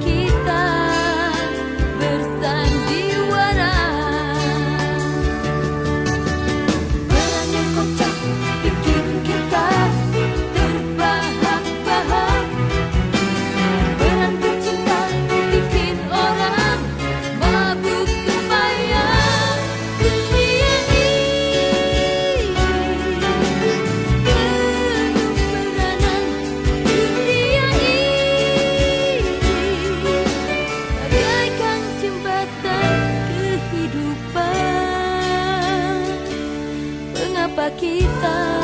Mengapa Mengapa kita